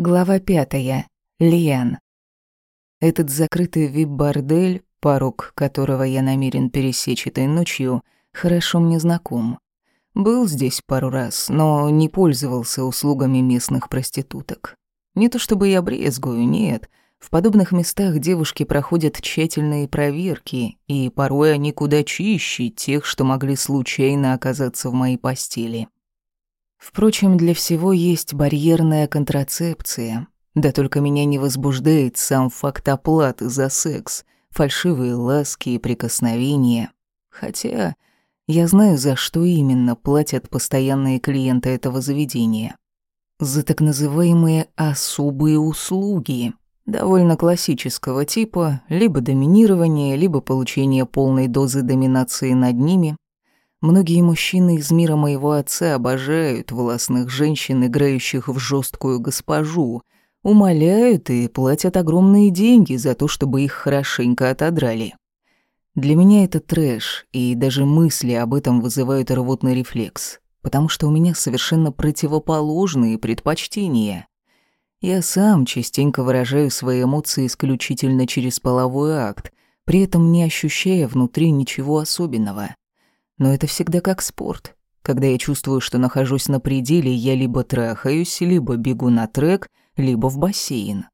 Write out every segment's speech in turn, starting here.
Глава пятая. Лиан. Этот закрытый вип-бордель, порог которого я намерен пересечь этой ночью, хорошо мне знаком. Был здесь пару раз, но не пользовался услугами местных проституток. Не то чтобы я брезгую, нет. В подобных местах девушки проходят тщательные проверки, и порой они куда чище тех, что могли случайно оказаться в моей постели. Впрочем, для всего есть барьерная контрацепция. Да только меня не возбуждает сам факт оплаты за секс, фальшивые ласки и прикосновения. Хотя я знаю, за что именно платят постоянные клиенты этого заведения. За так называемые «особые услуги», довольно классического типа, либо доминирование, либо получение полной дозы доминации над ними – Многие мужчины из мира моего отца обожают властных женщин, играющих в жесткую госпожу, умоляют и платят огромные деньги за то, чтобы их хорошенько отодрали. Для меня это трэш, и даже мысли об этом вызывают рвотный рефлекс, потому что у меня совершенно противоположные предпочтения. Я сам частенько выражаю свои эмоции исключительно через половой акт, при этом не ощущая внутри ничего особенного. Но это всегда как спорт. Когда я чувствую, что нахожусь на пределе, я либо трахаюсь, либо бегу на трек, либо в бассейн.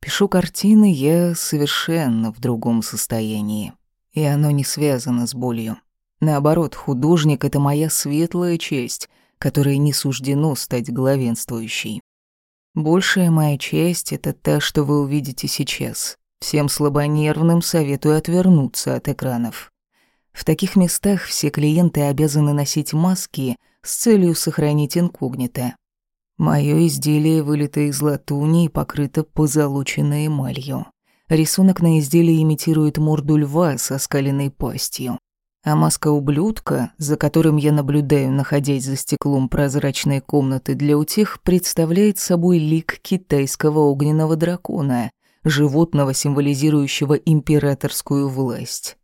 Пишу картины я совершенно в другом состоянии. И оно не связано с болью. Наоборот, художник — это моя светлая честь, которой не суждено стать главенствующей. Большая моя часть — это та, что вы увидите сейчас. Всем слабонервным советую отвернуться от экранов. В таких местах все клиенты обязаны носить маски с целью сохранить инкогнито. Моё изделие вылито из латуни и покрыто позолоченной эмалью. Рисунок на изделии имитирует морду льва со скаленной пастью. А маска ублюдка, за которым я наблюдаю, находясь за стеклом прозрачной комнаты для утех, представляет собой лик китайского огненного дракона, животного, символизирующего императорскую власть.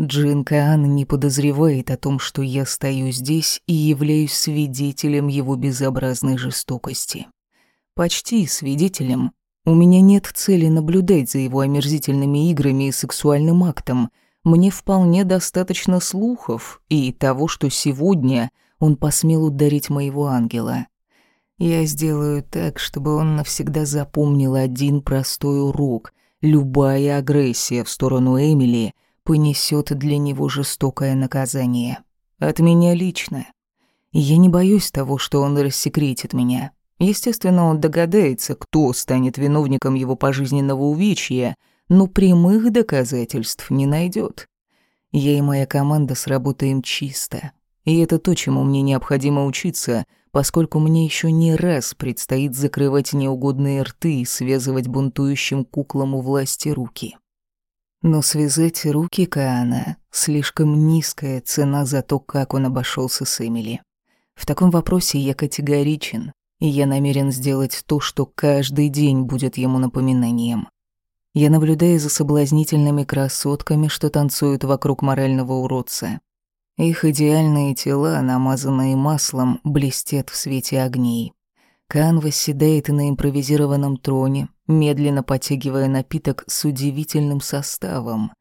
Джин Каан не подозревает о том, что я стою здесь и являюсь свидетелем его безобразной жестокости. Почти свидетелем. У меня нет цели наблюдать за его омерзительными играми и сексуальным актом. Мне вполне достаточно слухов и того, что сегодня он посмел ударить моего ангела. Я сделаю так, чтобы он навсегда запомнил один простой урок. Любая агрессия в сторону Эмили — понесет для него жестокое наказание. От меня лично. я не боюсь того, что он рассекретит меня. Естественно, он догадается, кто станет виновником его пожизненного увечья, но прямых доказательств не найдет. Я и моя команда сработаем чисто. И это то, чему мне необходимо учиться, поскольку мне еще не раз предстоит закрывать неугодные рты и связывать бунтующим куклам у власти руки. Но связать руки Каана — слишком низкая цена за то, как он обошелся с Эмили. В таком вопросе я категоричен, и я намерен сделать то, что каждый день будет ему напоминанием. Я наблюдаю за соблазнительными красотками, что танцуют вокруг морального уродца. Их идеальные тела, намазанные маслом, блестят в свете огней. Кан восседает на импровизированном троне, медленно подтягивая напиток с удивительным составом.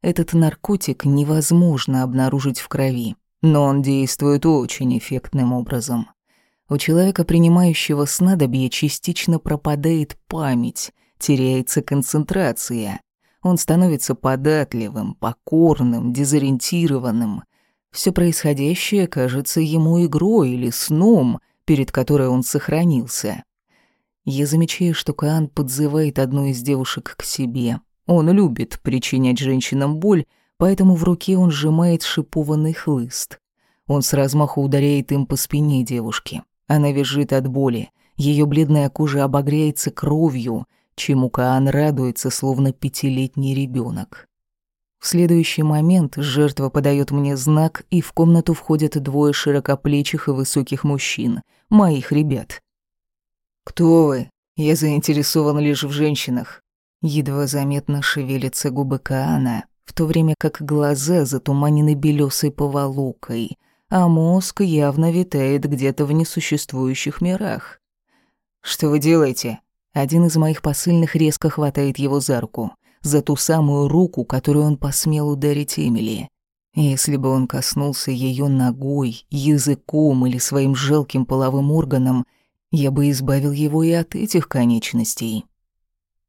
Этот наркотик невозможно обнаружить в крови, но он действует очень эффектным образом. У человека, принимающего снадобье, частично пропадает память, теряется концентрация. Он становится податливым, покорным, дезориентированным. Все происходящее кажется ему игрой или сном — перед которой он сохранился. Я замечаю, что Каан подзывает одну из девушек к себе. Он любит причинять женщинам боль, поэтому в руке он сжимает шипованный хлыст. Он с размаху ударяет им по спине девушки. Она визжит от боли. Ее бледная кожа обогряется кровью, чему Каан радуется, словно пятилетний ребенок. В следующий момент жертва подает мне знак, и в комнату входят двое широкоплечих и высоких мужчин, моих ребят. «Кто вы? Я заинтересован лишь в женщинах». Едва заметно шевелятся губы Каана, в то время как глаза затуманены белесой поволокой, а мозг явно витает где-то в несуществующих мирах. «Что вы делаете?» Один из моих посыльных резко хватает его за руку. За ту самую руку, которую он посмел ударить Эмили. Если бы он коснулся ее ногой, языком или своим жалким половым органом, я бы избавил его и от этих конечностей.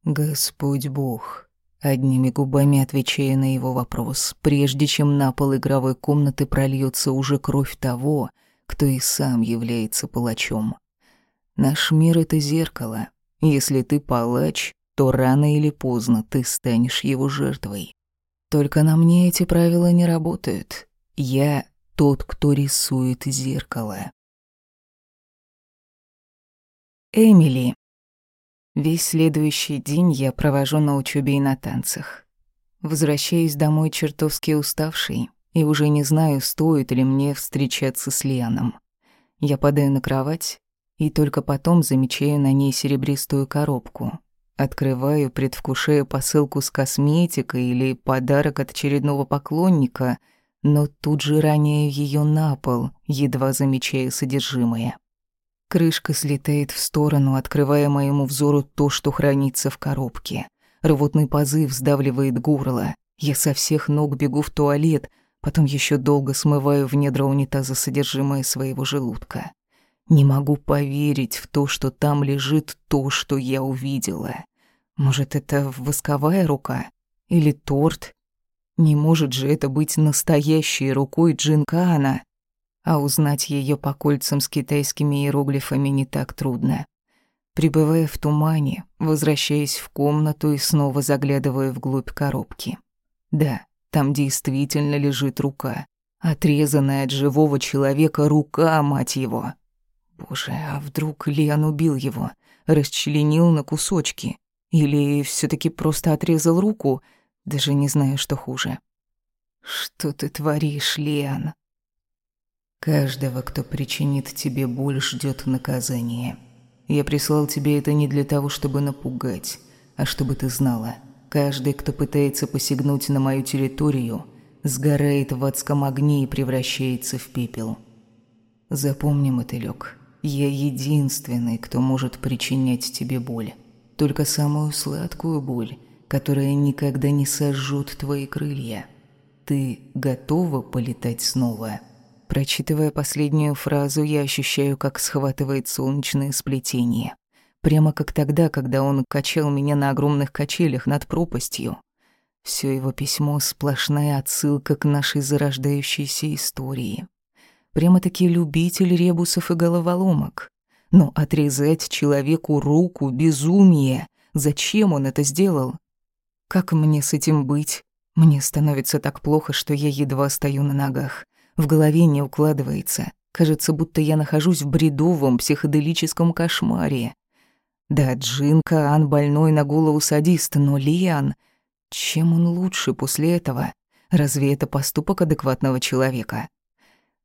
Господь Бог, одними губами отвечая на его вопрос, прежде чем на пол игровой комнаты прольется уже кровь того, кто и сам является палачом. Наш мир — это зеркало. Если ты палач, то рано или поздно ты станешь его жертвой. Только на мне эти правила не работают. Я тот, кто рисует зеркало. Эмили. Весь следующий день я провожу на учебе и на танцах. Возвращаюсь домой чертовски уставший и уже не знаю, стоит ли мне встречаться с Лианом. Я падаю на кровать и только потом замечаю на ней серебристую коробку. Открываю, предвкушая посылку с косметикой или подарок от очередного поклонника, но тут же роняю ее на пол, едва замечая содержимое. Крышка слетает в сторону, открывая моему взору то, что хранится в коробке. Рвотный позыв сдавливает горло. Я со всех ног бегу в туалет, потом еще долго смываю в недра унитаза содержимое своего желудка. Не могу поверить в то, что там лежит то, что я увидела. Может, это восковая рука? Или торт? Не может же это быть настоящей рукой Джинкана а узнать ее по кольцам с китайскими иероглифами не так трудно. Прибывая в тумане, возвращаясь в комнату и снова заглядывая вглубь коробки. Да, там действительно лежит рука. Отрезанная от живого человека рука, мать его. Боже, а вдруг Лиан убил его, расчленил на кусочки? Или все таки просто отрезал руку? Даже не знаю, что хуже. «Что ты творишь, Лиан?» Каждого, кто причинит тебе боль, ждет наказание. Я прислал тебе это не для того, чтобы напугать, а чтобы ты знала. Каждый, кто пытается посягнуть на мою территорию, сгорает в адском огне и превращается в пепел. Запомни, мотылёк, я единственный, кто может причинять тебе боль. Только самую сладкую боль, которая никогда не сожжет твои крылья. Ты готова полетать снова?» Прочитывая последнюю фразу, я ощущаю, как схватывает солнечное сплетение. Прямо как тогда, когда он качал меня на огромных качелях над пропастью. Все его письмо — сплошная отсылка к нашей зарождающейся истории. Прямо-таки любитель ребусов и головоломок. Но отрезать человеку руку — безумие. Зачем он это сделал? Как мне с этим быть? Мне становится так плохо, что я едва стою на ногах. В голове не укладывается. Кажется, будто я нахожусь в бредовом психоделическом кошмаре. Да, Джин Каан больной на голову садист, но Лиан... Чем он лучше после этого? Разве это поступок адекватного человека?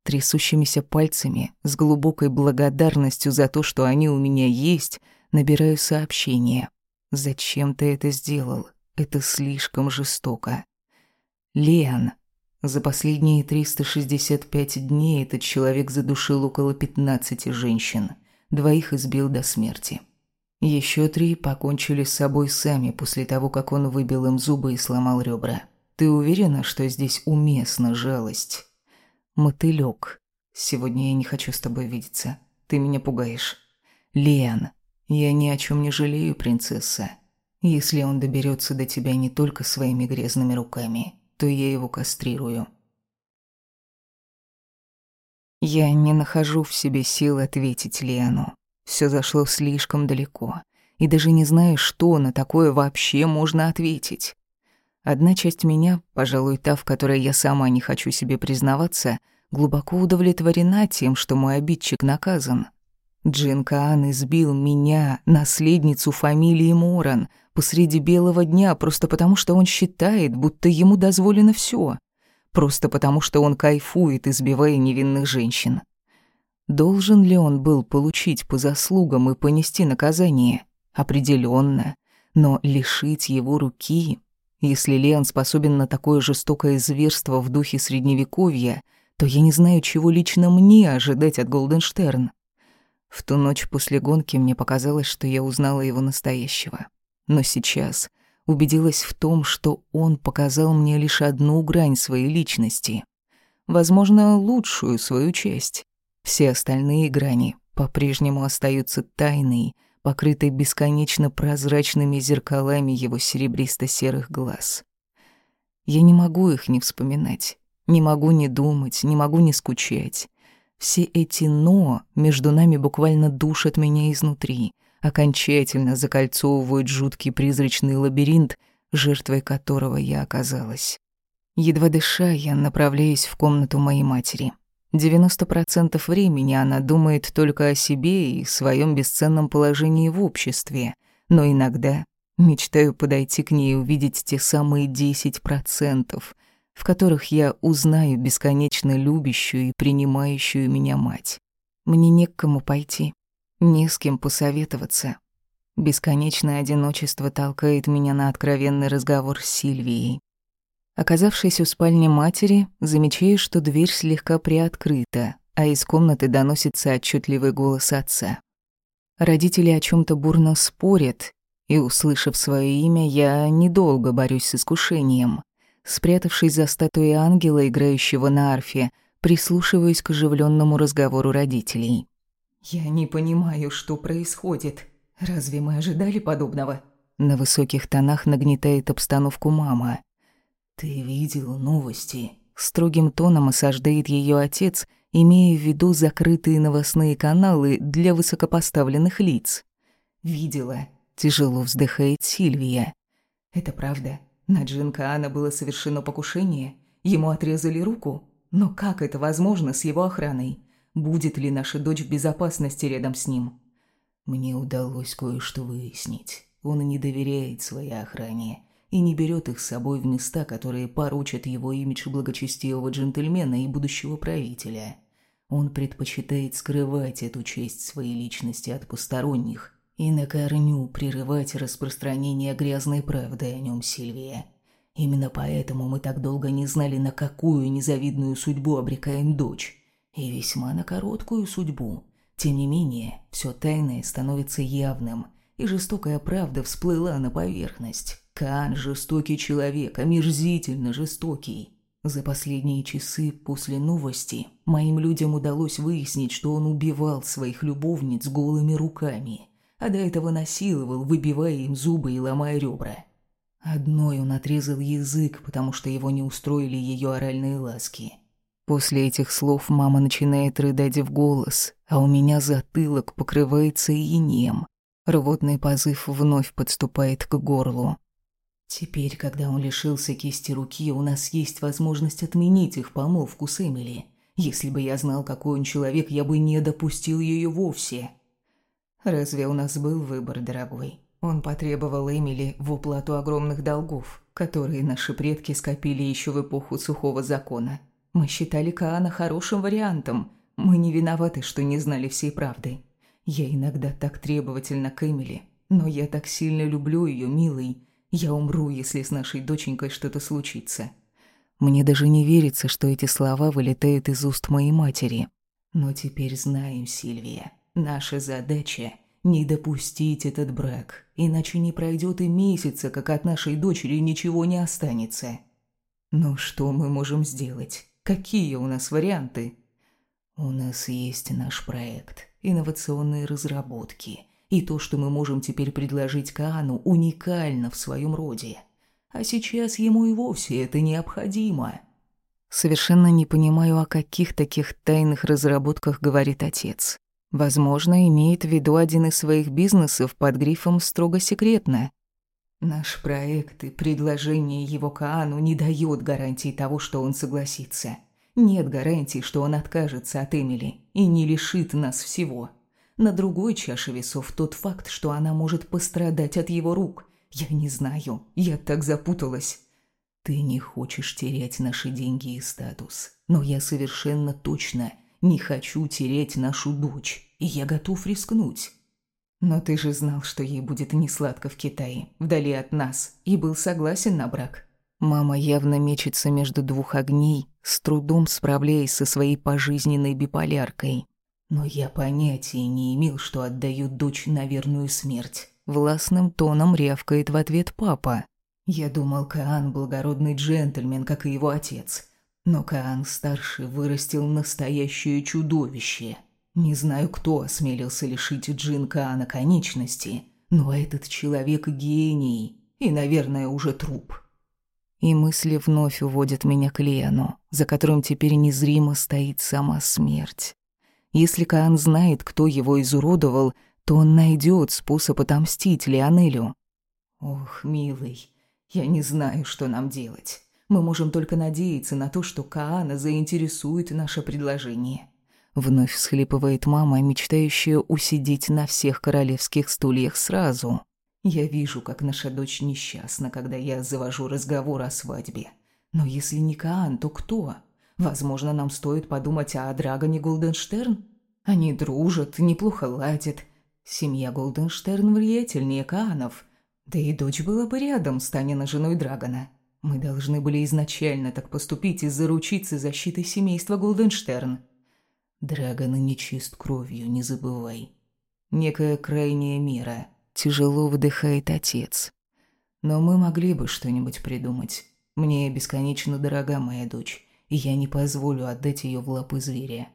Трясущимися пальцами, с глубокой благодарностью за то, что они у меня есть, набираю сообщение. «Зачем ты это сделал? Это слишком жестоко». Лиан, за последние 365 дней этот человек задушил около 15 женщин, двоих избил до смерти. Еще три покончили с собой сами после того, как он выбил им зубы и сломал ребра. Ты уверена, что здесь уместна жалость? Мотылёк, сегодня я не хочу с тобой видеться. Ты меня пугаешь. Лиан, я ни о чем не жалею, принцесса. Если он доберется до тебя не только своими грязными руками, то я его кастрирую. Я не нахожу в себе сил ответить Лену. Все зашло слишком далеко, и даже не знаю, что на такое вообще можно ответить. Одна часть меня, пожалуй, та, в которой я сама не хочу себе признаваться, глубоко удовлетворена тем, что мой обидчик наказан. Джин Каан избил меня, наследницу фамилии Моран, посреди белого дня просто потому, что он считает, будто ему дозволено все, Просто потому, что он кайфует, избивая невинных женщин. Должен ли он был получить по заслугам и понести наказание? Определенно. Но лишить его руки... Если Леон способен на такое жестокое зверство в духе Средневековья, то я не знаю, чего лично мне ожидать от Голденштерн. В ту ночь после гонки мне показалось, что я узнала его настоящего. Но сейчас убедилась в том, что он показал мне лишь одну грань своей личности. Возможно, лучшую свою часть. Все остальные грани по-прежнему остаются тайной, покрытой бесконечно прозрачными зеркалами его серебристо-серых глаз. Я не могу их не вспоминать, не могу не думать, не могу не скучать. Все эти «но» между нами буквально душат меня изнутри, окончательно закольцовывают жуткий призрачный лабиринт, жертвой которого я оказалась. Едва дыша, я направляюсь в комнату моей матери. 90% времени она думает только о себе и своем бесценном положении в обществе, но иногда мечтаю подойти к ней и увидеть те самые 10%, в которых я узнаю бесконечно любящую и принимающую меня мать. Мне не к кому пойти, не с кем посоветоваться. Бесконечное одиночество толкает меня на откровенный разговор с Сильвией. Оказавшись у спальни матери, замечаю, что дверь слегка приоткрыта, а из комнаты доносится отчетливый голос отца. Родители о чем то бурно спорят, и, услышав свое имя, я недолго борюсь с искушением. Спрятавшись за статуей ангела, играющего на арфе, прислушиваюсь к оживленному разговору родителей. «Я не понимаю, что происходит. Разве мы ожидали подобного?» На высоких тонах нагнетает обстановку мама. «Ты видел новости?» Строгим тоном осаждает ее отец, имея в виду закрытые новостные каналы для высокопоставленных лиц. «Видела», — тяжело вздыхает Сильвия. «Это правда. На Джинкаана было совершено покушение. Ему отрезали руку. Но как это возможно с его охраной? Будет ли наша дочь в безопасности рядом с ним?» «Мне удалось кое-что выяснить. Он не доверяет своей охране и не берет их с собой в места, которые поручат его имидж благочестивого джентльмена и будущего правителя. Он предпочитает скрывать эту часть своей личности от посторонних и на корню прерывать распространение грязной правды о нем Сильвия. Именно поэтому мы так долго не знали, на какую незавидную судьбу обрекаем дочь. И весьма на короткую судьбу. Тем не менее, все тайное становится явным, и жестокая правда всплыла на поверхность. Кан жестокий человек, омерзительно жестокий. За последние часы после новости моим людям удалось выяснить, что он убивал своих любовниц голыми руками, а до этого насиловал, выбивая им зубы и ломая ребра. Одной он отрезал язык, потому что его не устроили ее оральные ласки. После этих слов мама начинает рыдать в голос, а у меня затылок покрывается инеем. Рвотный позыв вновь подступает к горлу. Теперь, когда он лишился кисти руки, у нас есть возможность отменить их помолвку с Эмили. Если бы я знал, какой он человек, я бы не допустил ее вовсе. Разве у нас был выбор, дорогой? Он потребовал Эмили в уплату огромных долгов, которые наши предки скопили еще в эпоху сухого закона. Мы считали Каана хорошим вариантом. Мы не виноваты, что не знали всей правды. Я иногда так требовательна к Эмили, но я так сильно люблю ее, милый, я умру, если с нашей доченькой что-то случится. Мне даже не верится, что эти слова вылетают из уст моей матери. Но теперь знаем, Сильвия, наша задача – не допустить этот брак, иначе не пройдет и месяца, как от нашей дочери ничего не останется. Но что мы можем сделать? Какие у нас варианты? У нас есть наш проект, инновационные разработки – и то, что мы можем теперь предложить Каану, уникально в своем роде. А сейчас ему и вовсе это необходимо. Совершенно не понимаю, о каких таких тайных разработках говорит отец. Возможно, имеет в виду один из своих бизнесов под грифом «строго секретно». Наш проект и предложение его Каану не дает гарантии того, что он согласится. Нет гарантии, что он откажется от Эмили и не лишит нас всего. На другой чаше весов тот факт, что она может пострадать от его рук. Я не знаю, я так запуталась. Ты не хочешь терять наши деньги и статус, но я совершенно точно не хочу терять нашу дочь, и я готов рискнуть. Но ты же знал, что ей будет несладко в Китае, вдали от нас, и был согласен на брак. Мама явно мечется между двух огней, с трудом справляясь со своей пожизненной биполяркой. Но я понятия не имел, что отдаю дочь на верную смерть. Властным тоном рявкает в ответ папа. Я думал, Каан благородный джентльмен, как и его отец. Но Каан-старший вырастил настоящее чудовище. Не знаю, кто осмелился лишить Джин Каана конечности, но этот человек гений и, наверное, уже труп. И мысли вновь уводят меня к Лену, за которым теперь незримо стоит сама смерть. Если Каан знает, кто его изуродовал, то он найдет способ отомстить Леонелю. Ох, милый, я не знаю, что нам делать. Мы можем только надеяться на то, что Каана заинтересует наше предложение. Вновь всхлипывает мама, мечтающая усидеть на всех королевских стульях сразу. Я вижу, как наша дочь несчастна, когда я завожу разговор о свадьбе. Но если не Каан, то кто? Возможно, нам стоит подумать о Драгоне Голденштерн? Они дружат, неплохо ладят. Семья Голденштерн влиятельнее Каанов. Да и дочь была бы рядом, станя женой Драгона. Мы должны были изначально так поступить и заручиться защитой семейства Голденштерн. Драгона не чист кровью, не забывай. Некая крайняя мера. Тяжело вдыхает отец. Но мы могли бы что-нибудь придумать. Мне бесконечно дорога моя дочь и я не позволю отдать ее в лапы зверя.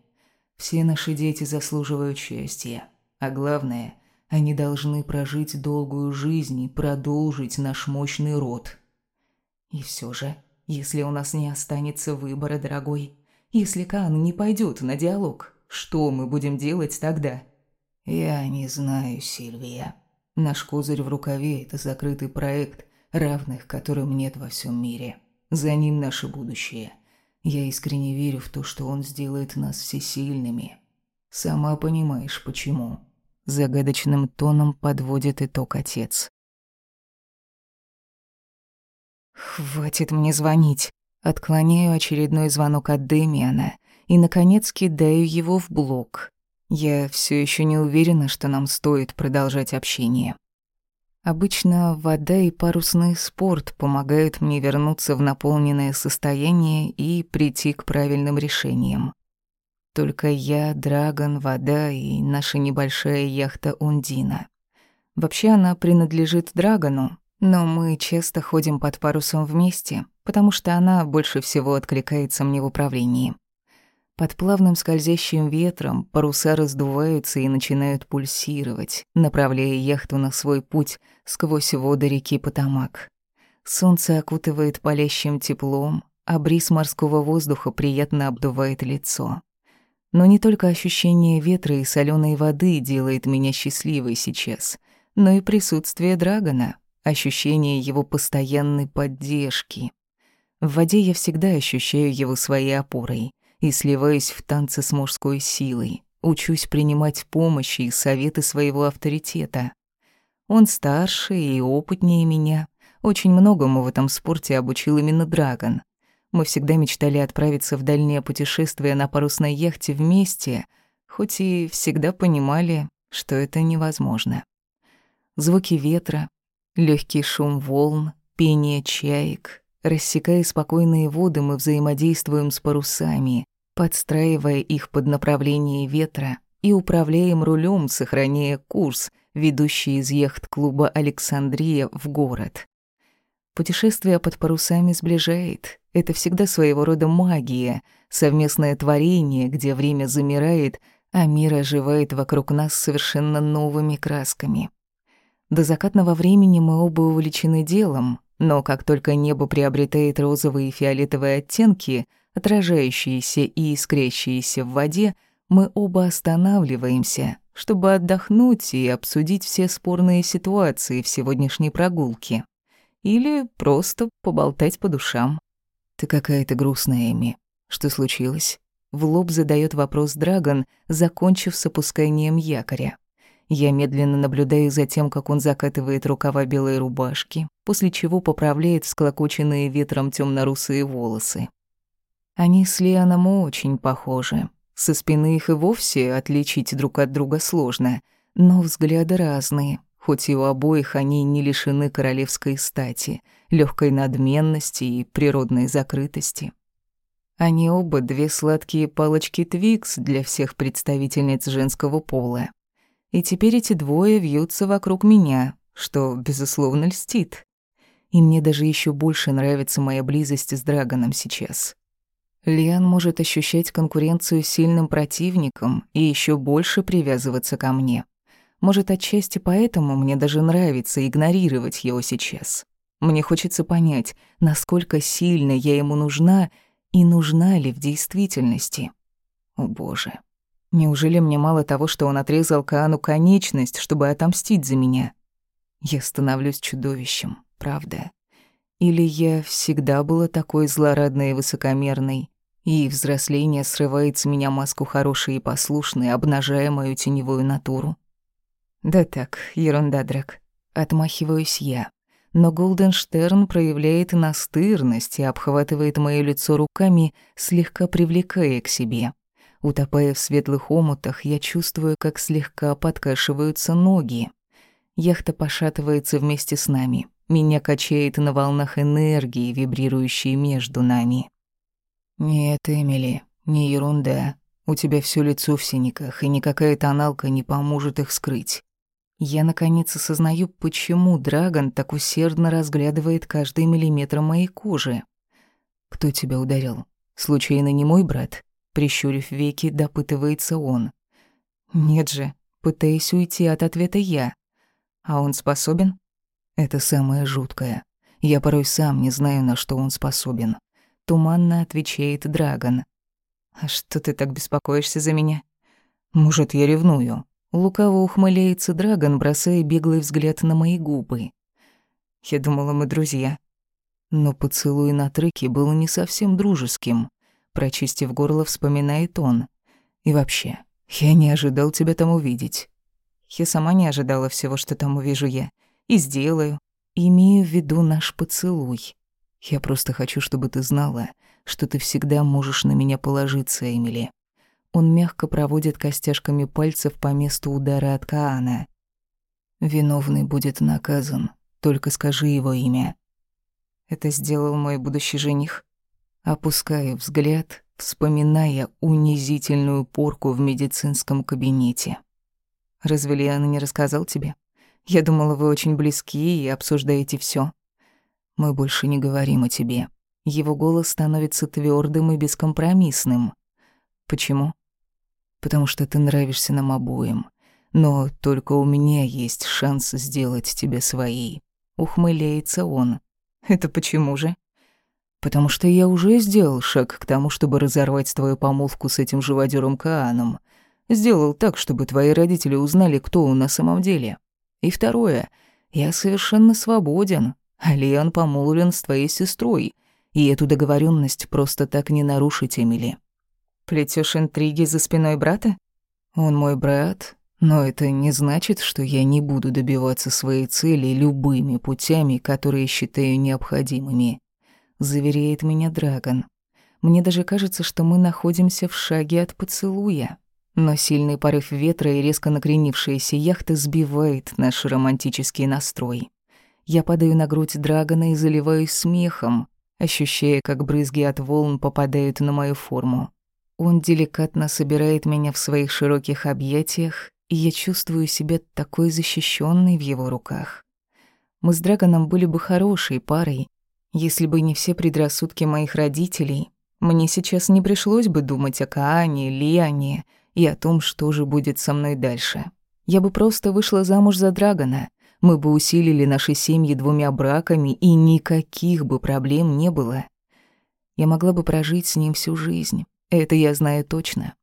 Все наши дети заслуживают счастья, а главное, они должны прожить долгую жизнь и продолжить наш мощный род. И все же, если у нас не останется выбора, дорогой, если Кан не пойдет на диалог, что мы будем делать тогда? Я не знаю, Сильвия. Наш козырь в рукаве – это закрытый проект, равных которым нет во всем мире. За ним наше будущее – я искренне верю в то, что он сделает нас всесильными. Сама понимаешь, почему. Загадочным тоном подводит итог отец. Хватит мне звонить. Отклоняю очередной звонок от Дэмиана и, наконец, кидаю его в блок. Я все еще не уверена, что нам стоит продолжать общение. Обычно вода и парусный спорт помогают мне вернуться в наполненное состояние и прийти к правильным решениям. Только я, Драгон, вода и наша небольшая яхта Ундина. Вообще она принадлежит Драгону, но мы часто ходим под парусом вместе, потому что она больше всего откликается мне в управлении. Под плавным скользящим ветром паруса раздуваются и начинают пульсировать, направляя яхту на свой путь сквозь воды реки Потамак. Солнце окутывает палящим теплом, а бриз морского воздуха приятно обдувает лицо. Но не только ощущение ветра и соленой воды делает меня счастливой сейчас, но и присутствие Драгона, ощущение его постоянной поддержки. В воде я всегда ощущаю его своей опорой и сливаюсь в танце с мужской силой, учусь принимать помощь и советы своего авторитета. Он старше и опытнее меня. Очень многому в этом спорте обучил именно Драгон. Мы всегда мечтали отправиться в дальнее путешествие на парусной яхте вместе, хоть и всегда понимали, что это невозможно. Звуки ветра, легкий шум волн, пение чаек, Рассекая спокойные воды, мы взаимодействуем с парусами, подстраивая их под направление ветра и управляем рулем, сохраняя курс, ведущий из яхт-клуба «Александрия» в город. Путешествие под парусами сближает. Это всегда своего рода магия, совместное творение, где время замирает, а мир оживает вокруг нас совершенно новыми красками. До закатного времени мы оба увлечены делом, но как только небо приобретает розовые и фиолетовые оттенки, отражающиеся и искрящиеся в воде, мы оба останавливаемся, чтобы отдохнуть и обсудить все спорные ситуации в сегодняшней прогулке. Или просто поболтать по душам. «Ты какая-то грустная, Эми. Что случилось?» В лоб задает вопрос Драгон, закончив с опусканием якоря. Я медленно наблюдаю за тем, как он закатывает рукава белой рубашки, после чего поправляет всклокоченные ветром темно-русые волосы. Они с Лианом очень похожи. Со спины их и вовсе отличить друг от друга сложно, но взгляды разные, хоть и у обоих они не лишены королевской стати, легкой надменности и природной закрытости. Они оба две сладкие палочки Твикс для всех представительниц женского пола. И теперь эти двое вьются вокруг меня, что, безусловно, льстит. И мне даже еще больше нравится моя близость с Драгоном сейчас. Лиан может ощущать конкуренцию сильным противником и еще больше привязываться ко мне. Может, отчасти поэтому мне даже нравится игнорировать его сейчас. Мне хочется понять, насколько сильно я ему нужна и нужна ли в действительности. О боже, неужели мне мало того, что он отрезал Каану конечность, чтобы отомстить за меня? Я становлюсь чудовищем, правда? Или я всегда была такой злорадной и высокомерной, и взросление срывает с меня маску хорошей и послушной, обнажая мою теневую натуру? Да так, ерунда, Драк. Отмахиваюсь я. Но Голденштерн проявляет настырность и обхватывает моё лицо руками, слегка привлекая к себе. Утопая в светлых омутах, я чувствую, как слегка подкашиваются ноги. Яхта пошатывается вместе с нами. Меня качает на волнах энергии, вибрирующей между нами. «Нет, Эмили, не ерунда. У тебя всё лицо в синяках, и никакая тоналка не поможет их скрыть. Я наконец осознаю, почему Драгон так усердно разглядывает каждый миллиметр моей кожи. «Кто тебя ударил? Случайно не мой брат?» Прищурив веки, допытывается он. «Нет же, пытаясь уйти от ответа я. А он способен?» «Это самое жуткое. Я порой сам не знаю, на что он способен». Туманно отвечает Драгон. «А что ты так беспокоишься за меня?» «Может, я ревную?» Лукаво ухмыляется Драгон, бросая беглый взгляд на мои губы. Я думала, мы друзья. Но поцелуй на треке был не совсем дружеским. Прочистив горло, вспоминает он. И вообще, я не ожидал тебя там увидеть. Я сама не ожидала всего, что там увижу я. И сделаю. Имею в виду наш поцелуй. Я просто хочу, чтобы ты знала, что ты всегда можешь на меня положиться, Эмили. Он мягко проводит костяшками пальцев по месту удара от Каана. «Виновный будет наказан. Только скажи его имя». Это сделал мой будущий жених. Опускаю взгляд, вспоминая унизительную порку в медицинском кабинете. «Разве Лиана не рассказал тебе? Я думала, вы очень близки и обсуждаете все. Мы больше не говорим о тебе». Его голос становится твердым и бескомпромиссным. Почему? потому что ты нравишься нам обоим. Но только у меня есть шанс сделать тебя своей. Ухмыляется он. Это почему же? Потому что я уже сделал шаг к тому, чтобы разорвать твою помолвку с этим живодером Кааном. Сделал так, чтобы твои родители узнали, кто он на самом деле. И второе, я совершенно свободен. Алиан помолвлен с твоей сестрой, и эту договоренность просто так не нарушить, Эмили. Плетёшь интриги за спиной брата? Он мой брат, но это не значит, что я не буду добиваться своей цели любыми путями, которые считаю необходимыми. Заверяет меня Драгон. Мне даже кажется, что мы находимся в шаге от поцелуя. Но сильный порыв ветра и резко накренившаяся яхта сбивает наш романтический настрой. Я падаю на грудь Драгона и заливаюсь смехом, ощущая, как брызги от волн попадают на мою форму. Он деликатно собирает меня в своих широких объятиях, и я чувствую себя такой защищенной в его руках. Мы с Драгоном были бы хорошей парой, если бы не все предрассудки моих родителей. Мне сейчас не пришлось бы думать о Каане, Лиане и о том, что же будет со мной дальше. Я бы просто вышла замуж за Драгона. Мы бы усилили наши семьи двумя браками, и никаких бы проблем не было. Я могла бы прожить с ним всю жизнь. Это я знаю точно.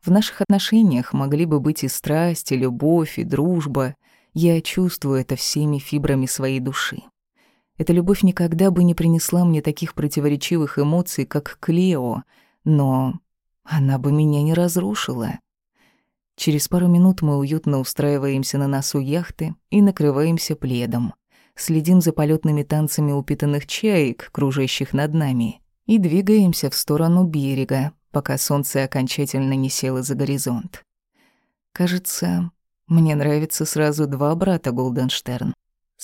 В наших отношениях могли бы быть и страсть, и любовь, и дружба. Я чувствую это всеми фибрами своей души. Эта любовь никогда бы не принесла мне таких противоречивых эмоций, как Клео, но она бы меня не разрушила. Через пару минут мы уютно устраиваемся на носу яхты и накрываемся пледом. Следим за полетными танцами упитанных чаек, кружащих над нами, и двигаемся в сторону берега, пока солнце окончательно не село за горизонт. Кажется, мне нравится сразу два брата Голденштерн.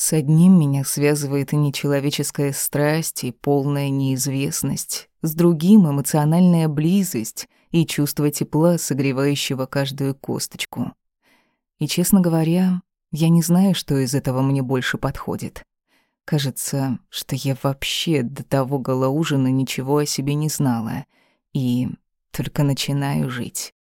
С одним меня связывает нечеловеческая страсть и полная неизвестность, с другим эмоциональная близость и чувство тепла, согревающего каждую косточку. И, честно говоря, я не знаю, что из этого мне больше подходит. Кажется, что я вообще до того голоужина ничего о себе не знала и только начинаю жить.